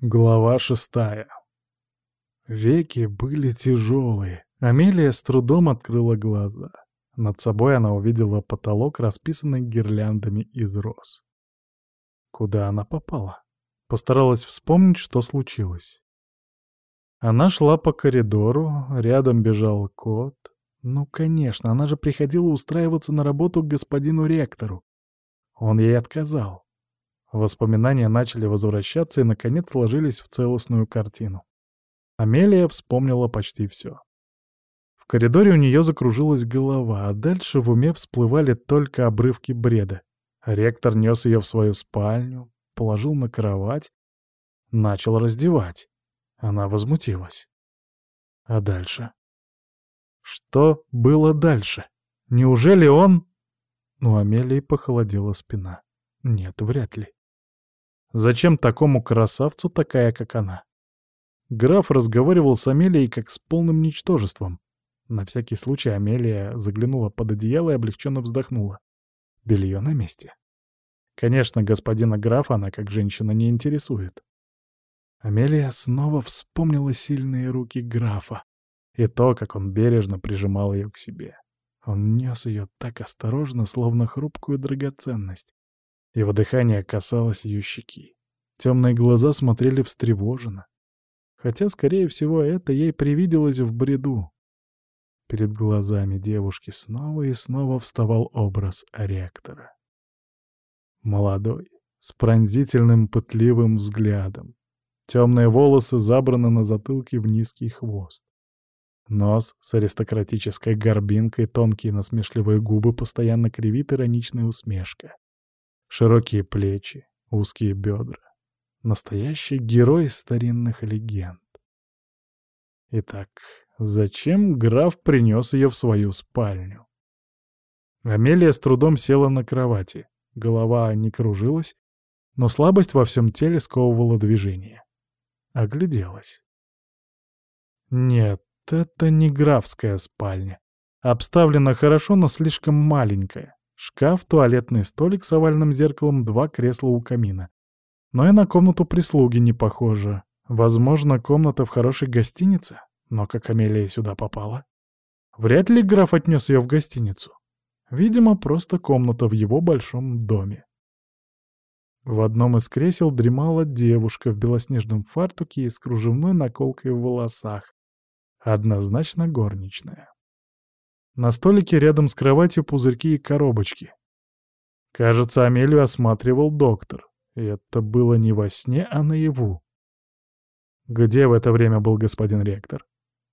Глава шестая. Веки были тяжелые. Амелия с трудом открыла глаза. Над собой она увидела потолок, расписанный гирляндами из роз. Куда она попала? Постаралась вспомнить, что случилось. Она шла по коридору, рядом бежал кот. Ну, конечно, она же приходила устраиваться на работу к господину ректору. Он ей отказал. Воспоминания начали возвращаться и, наконец, сложились в целостную картину. Амелия вспомнила почти все. В коридоре у нее закружилась голова, а дальше в уме всплывали только обрывки бреда. Ректор нес ее в свою спальню, положил на кровать, начал раздевать. Она возмутилась. А дальше? Что было дальше? Неужели он... Ну, Амелии похолодела спина. Нет, вряд ли. Зачем такому красавцу такая, как она? Граф разговаривал с Амелией как с полным ничтожеством. На всякий случай Амелия заглянула под одеяло и облегченно вздохнула. Белье на месте. Конечно, господина графа она как женщина не интересует. Амелия снова вспомнила сильные руки графа и то, как он бережно прижимал ее к себе. Он нес ее так осторожно, словно хрупкую драгоценность. Его дыхание касалось ее щеки. Темные глаза смотрели встревоженно. Хотя, скорее всего, это ей привиделось в бреду. Перед глазами девушки снова и снова вставал образ ректора. Молодой, с пронзительным пытливым взглядом. Темные волосы забраны на затылке в низкий хвост. Нос с аристократической горбинкой, тонкие насмешливые губы постоянно кривит ироничная усмешка. Широкие плечи, узкие бедра. Настоящий герой старинных легенд. Итак, зачем граф принес ее в свою спальню? Амелия с трудом села на кровати. Голова не кружилась, но слабость во всем теле сковывала движение. Огляделась. Нет, это не графская спальня. Обставлена хорошо, но слишком маленькая. Шкаф, туалетный столик с овальным зеркалом, два кресла у камина. Но и на комнату прислуги не похоже. Возможно, комната в хорошей гостинице? Но как Амелия сюда попала? Вряд ли граф отнес ее в гостиницу. Видимо, просто комната в его большом доме. В одном из кресел дремала девушка в белоснежном фартуке и с кружевной наколкой в волосах. Однозначно горничная. На столике рядом с кроватью пузырьки и коробочки. Кажется, Амелию осматривал доктор. И это было не во сне, а наяву. Где в это время был господин ректор?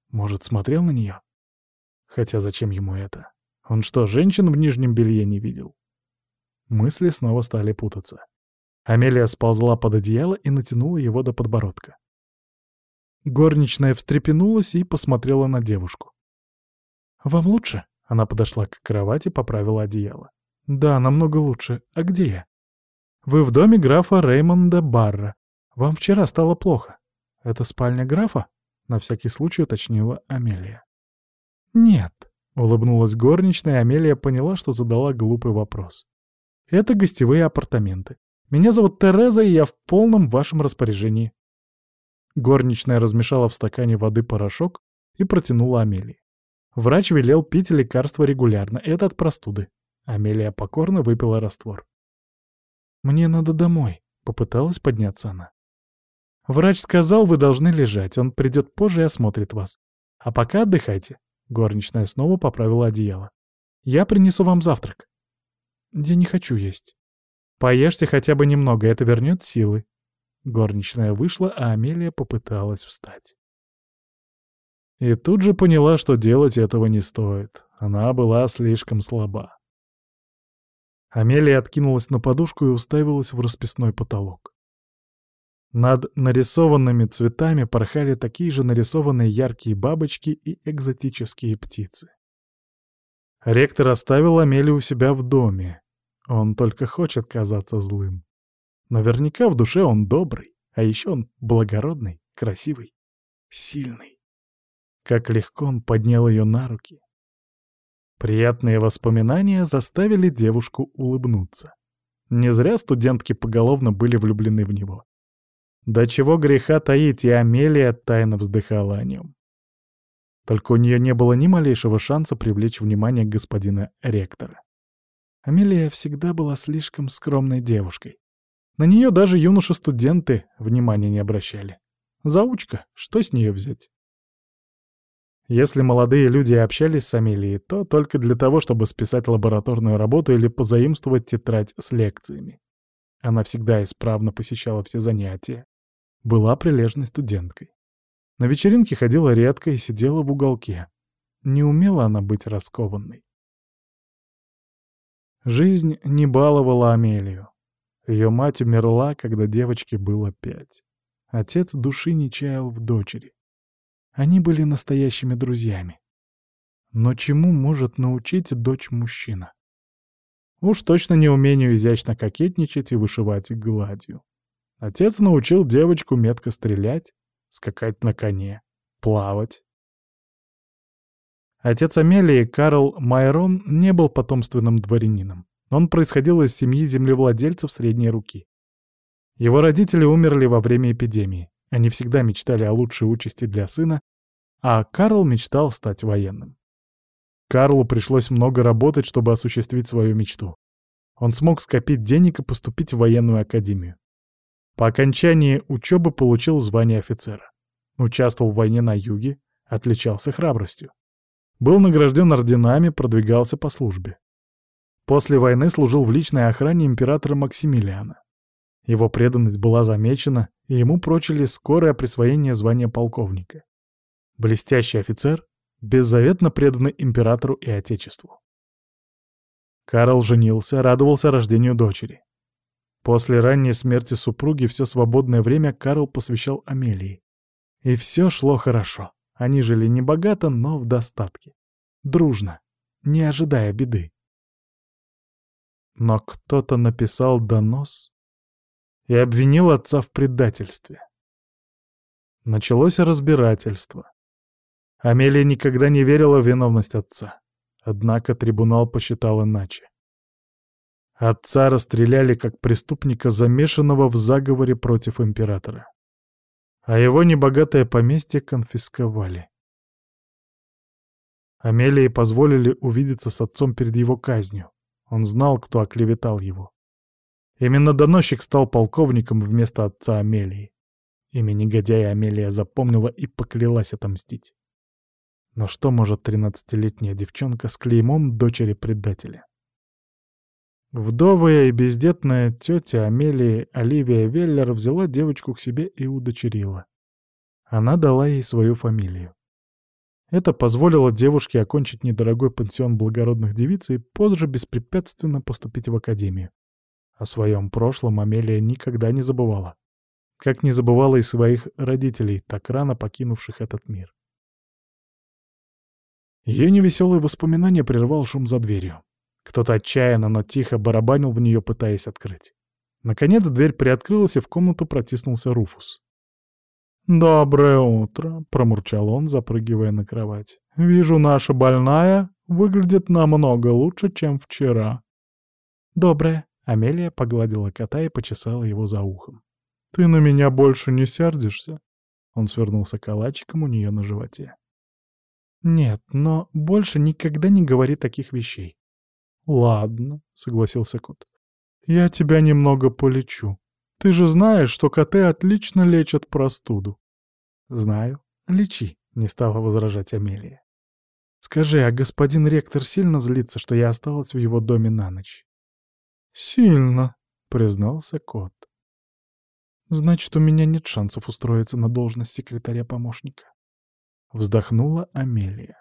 Может, смотрел на нее? Хотя зачем ему это? Он что, женщин в нижнем белье не видел? Мысли снова стали путаться. Амелия сползла под одеяло и натянула его до подбородка. Горничная встрепенулась и посмотрела на девушку. «Вам лучше?» Она подошла к кровати, поправила одеяло. «Да, намного лучше. А где я?» «Вы в доме графа Реймонда Барра. Вам вчера стало плохо. Это спальня графа?» На всякий случай уточнила Амелия. «Нет», — улыбнулась горничная, и Амелия поняла, что задала глупый вопрос. «Это гостевые апартаменты. Меня зовут Тереза, и я в полном вашем распоряжении». Горничная размешала в стакане воды порошок и протянула Амелии. Врач велел пить лекарства регулярно, это от простуды. Амелия покорно выпила раствор. «Мне надо домой», — попыталась подняться она. «Врач сказал, вы должны лежать, он придет позже и осмотрит вас. А пока отдыхайте». Горничная снова поправила одеяло. «Я принесу вам завтрак». «Я не хочу есть». «Поешьте хотя бы немного, это вернет силы». Горничная вышла, а Амелия попыталась встать. И тут же поняла, что делать этого не стоит. Она была слишком слаба. Амелия откинулась на подушку и уставилась в расписной потолок. Над нарисованными цветами порхали такие же нарисованные яркие бабочки и экзотические птицы. Ректор оставил Амелию у себя в доме. Он только хочет казаться злым. Наверняка в душе он добрый, а еще он благородный, красивый, сильный. Как легко он поднял ее на руки. Приятные воспоминания заставили девушку улыбнуться. Не зря студентки поголовно были влюблены в него. До чего греха таить, и Амелия тайно вздыхала о нем. Только у нее не было ни малейшего шанса привлечь внимание господина ректора. Амелия всегда была слишком скромной девушкой. На нее даже юноши-студенты внимания не обращали. Заучка, что с нее взять? Если молодые люди общались с Амелией, то только для того, чтобы списать лабораторную работу или позаимствовать тетрадь с лекциями. Она всегда исправно посещала все занятия. Была прилежной студенткой. На вечеринки ходила редко и сидела в уголке. Не умела она быть раскованной. Жизнь не баловала Амелию. Ее мать умерла, когда девочке было пять. Отец души не чаял в дочери. Они были настоящими друзьями. Но чему может научить дочь мужчина? Уж точно не умению изящно кокетничать и вышивать гладью. Отец научил девочку метко стрелять, скакать на коне, плавать. Отец Амелии, Карл Майрон, не был потомственным дворянином. Он происходил из семьи землевладельцев средней руки. Его родители умерли во время эпидемии. Они всегда мечтали о лучшей участи для сына, а Карл мечтал стать военным. Карлу пришлось много работать, чтобы осуществить свою мечту. Он смог скопить денег и поступить в военную академию. По окончании учебы получил звание офицера. Участвовал в войне на юге, отличался храбростью. Был награжден орденами, продвигался по службе. После войны служил в личной охране императора Максимилиана. Его преданность была замечена, и ему прочили скорое присвоение звания полковника. Блестящий офицер, беззаветно преданный императору и отечеству. Карл женился, радовался рождению дочери. После ранней смерти супруги все свободное время Карл посвящал Амелии. И все шло хорошо. Они жили не богато, но в достатке. Дружно, не ожидая беды. Но кто-то написал донос и обвинил отца в предательстве. Началось разбирательство. Амелия никогда не верила в виновность отца. Однако трибунал посчитал иначе. Отца расстреляли как преступника, замешанного в заговоре против императора. А его небогатое поместье конфисковали. Амелии позволили увидеться с отцом перед его казнью. Он знал, кто оклеветал его. Именно доносчик стал полковником вместо отца Амелии. Имя негодяя Амелия запомнила и поклялась отомстить. Но что может тринадцатилетняя девчонка с клеймом дочери предателя? Вдовая и бездетная тетя Амелии Оливия Веллер взяла девочку к себе и удочерила. Она дала ей свою фамилию. Это позволило девушке окончить недорогой пансион благородных девиц и позже беспрепятственно поступить в академию. О своем прошлом Амелия никогда не забывала. Как не забывала и своих родителей, так рано покинувших этот мир. Ее невеселые воспоминания прервал шум за дверью. Кто-то отчаянно, но тихо барабанил в нее, пытаясь открыть. Наконец дверь приоткрылась, и в комнату протиснулся Руфус. «Доброе утро», — промурчал он, запрыгивая на кровать. «Вижу, наша больная выглядит намного лучше, чем вчера». «Доброе», — Амелия погладила кота и почесала его за ухом. «Ты на меня больше не сердишься?» Он свернулся калачиком у нее на животе. «Нет, но больше никогда не говори таких вещей. «Ладно», — согласился кот. «Я тебя немного полечу. Ты же знаешь, что коты отлично лечат простуду». «Знаю. Лечи», — не стала возражать Амелия. «Скажи, а господин ректор сильно злится, что я осталась в его доме на ночь?» «Сильно», — признался кот. «Значит, у меня нет шансов устроиться на должность секретаря-помощника». Вздохнула Амелия.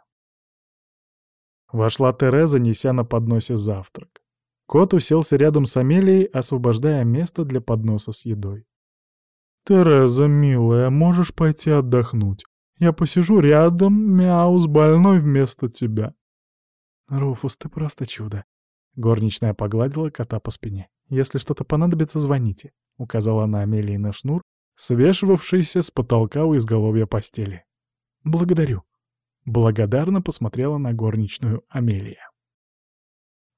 Вошла Тереза, неся на подносе завтрак. Кот уселся рядом с Амелией, освобождая место для подноса с едой. «Тереза, милая, можешь пойти отдохнуть. Я посижу рядом, мяу, с больной вместо тебя». «Руфус, ты просто чудо». Горничная погладила кота по спине. «Если что-то понадобится, звоните», — указала она Амелии на шнур, свешивавшийся с потолка у изголовья постели. «Благодарю», Благодарно посмотрела на горничную Амелия.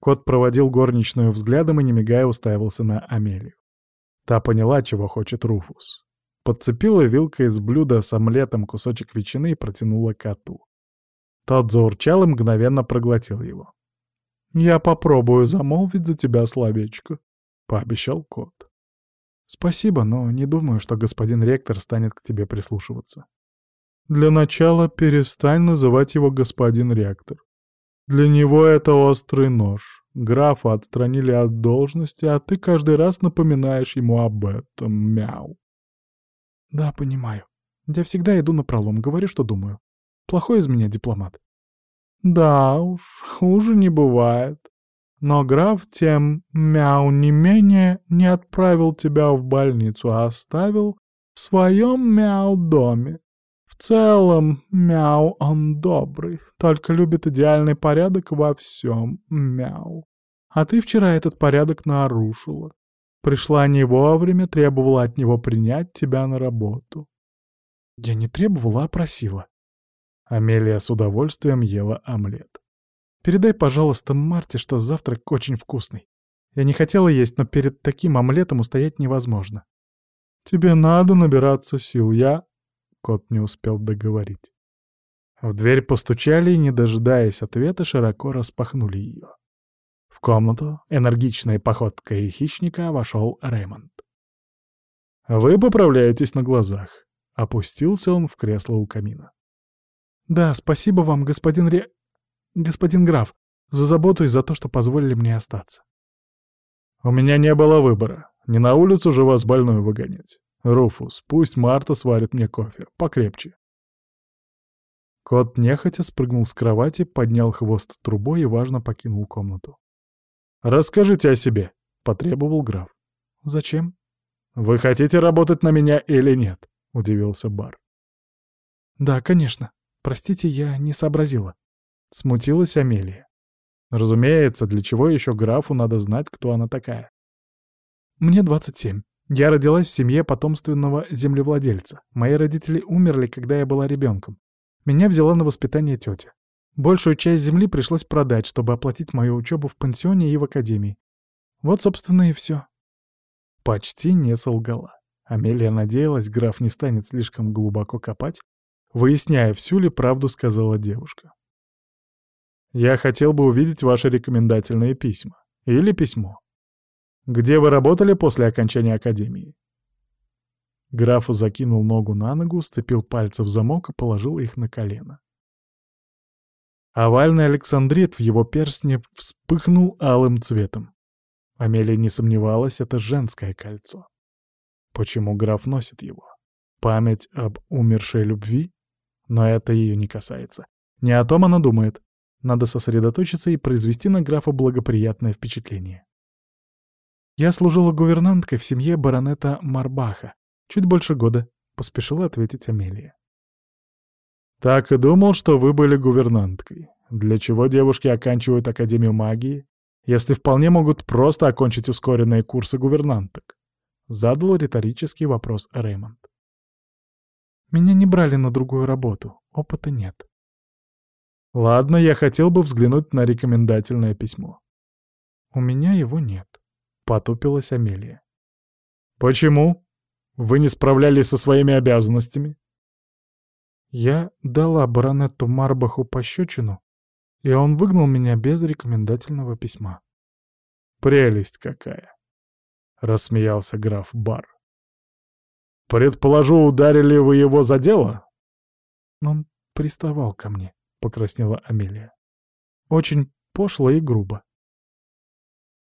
Кот проводил горничную взглядом и, не мигая, уставился на Амелию. Та поняла, чего хочет Руфус. подцепила вилкой из блюда с омлетом кусочек ветчины и протянула коту. Тот заурчал и мгновенно проглотил его. «Я попробую замолвить за тебя словечко», — пообещал кот. «Спасибо, но не думаю, что господин ректор станет к тебе прислушиваться». «Для начала перестань называть его господин ректор. Для него это острый нож. Графа отстранили от должности, а ты каждый раз напоминаешь ему об этом, мяу». «Да, понимаю. Я всегда иду на пролом, говорю, что думаю. Плохой из меня дипломат». «Да уж, хуже не бывает. Но граф тем, мяу, не менее, не отправил тебя в больницу, а оставил в своем мяу-доме. В целом, мяу, он добрый, только любит идеальный порядок во всем, мяу. А ты вчера этот порядок нарушила. Пришла не вовремя, требовала от него принять тебя на работу. Я не требовала, а просила. Амелия с удовольствием ела омлет. Передай, пожалуйста, Марте, что завтрак очень вкусный. Я не хотела есть, но перед таким омлетом устоять невозможно. Тебе надо набираться сил, я...» Кот не успел договорить. В дверь постучали и, не дожидаясь ответа, широко распахнули ее. В комнату, энергичной походкой хищника, вошел Рэймонд. «Вы поправляетесь на глазах», — опустился он в кресло у камина. «Да, спасибо вам, господин Ре господин граф, за заботу и за то, что позволили мне остаться. У меня не было выбора. Не на улицу же вас больную выгонять. Руфус, пусть Марта сварит мне кофе. Покрепче. Кот нехотя спрыгнул с кровати, поднял хвост трубой и важно покинул комнату. «Расскажите о себе», — потребовал граф. «Зачем?» «Вы хотите работать на меня или нет?» — удивился Бар. «Да, конечно. Простите, я не сообразила». Смутилась Амелия. Разумеется, для чего еще графу надо знать, кто она такая. Мне 27. Я родилась в семье потомственного землевладельца. Мои родители умерли, когда я была ребенком. Меня взяла на воспитание тетя. Большую часть земли пришлось продать, чтобы оплатить мою учебу в пансионе и в академии. Вот, собственно, и все. Почти не солгала. Амелия надеялась, граф не станет слишком глубоко копать, выясняя, всю ли правду сказала девушка. Я хотел бы увидеть ваши рекомендательные письма. Или письмо. Где вы работали после окончания академии?» Граф закинул ногу на ногу, сцепил пальцы в замок и положил их на колено. Овальный Александрит в его перстне вспыхнул алым цветом. Амелия не сомневалась, это женское кольцо. Почему граф носит его? Память об умершей любви? Но это ее не касается. Не о том она думает. Надо сосредоточиться и произвести на графа благоприятное впечатление. «Я служила гувернанткой в семье баронета Марбаха. Чуть больше года», — поспешила ответить Амелия. «Так и думал, что вы были гувернанткой. Для чего девушки оканчивают Академию магии, если вполне могут просто окончить ускоренные курсы гувернанток?» — задал риторический вопрос Реймонд. «Меня не брали на другую работу, опыта нет», Ладно, я хотел бы взглянуть на рекомендательное письмо. У меня его нет, потупилась Амелия. Почему? Вы не справлялись со своими обязанностями? Я дала баронету Марбаху пощечину, и он выгнал меня без рекомендательного письма. Прелесть какая! Рассмеялся граф Бар. Предположу, ударили вы его за дело? Он приставал ко мне. — покраснела Амелия. «Очень пошло и грубо».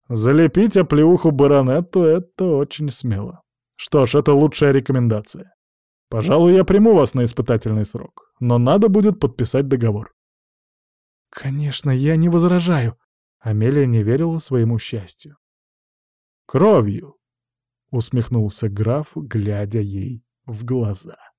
«Залепить оплеуху баронетту — это очень смело. Что ж, это лучшая рекомендация. Пожалуй, я приму вас на испытательный срок, но надо будет подписать договор». «Конечно, я не возражаю», — Амелия не верила своему счастью. «Кровью», — усмехнулся граф, глядя ей в глаза.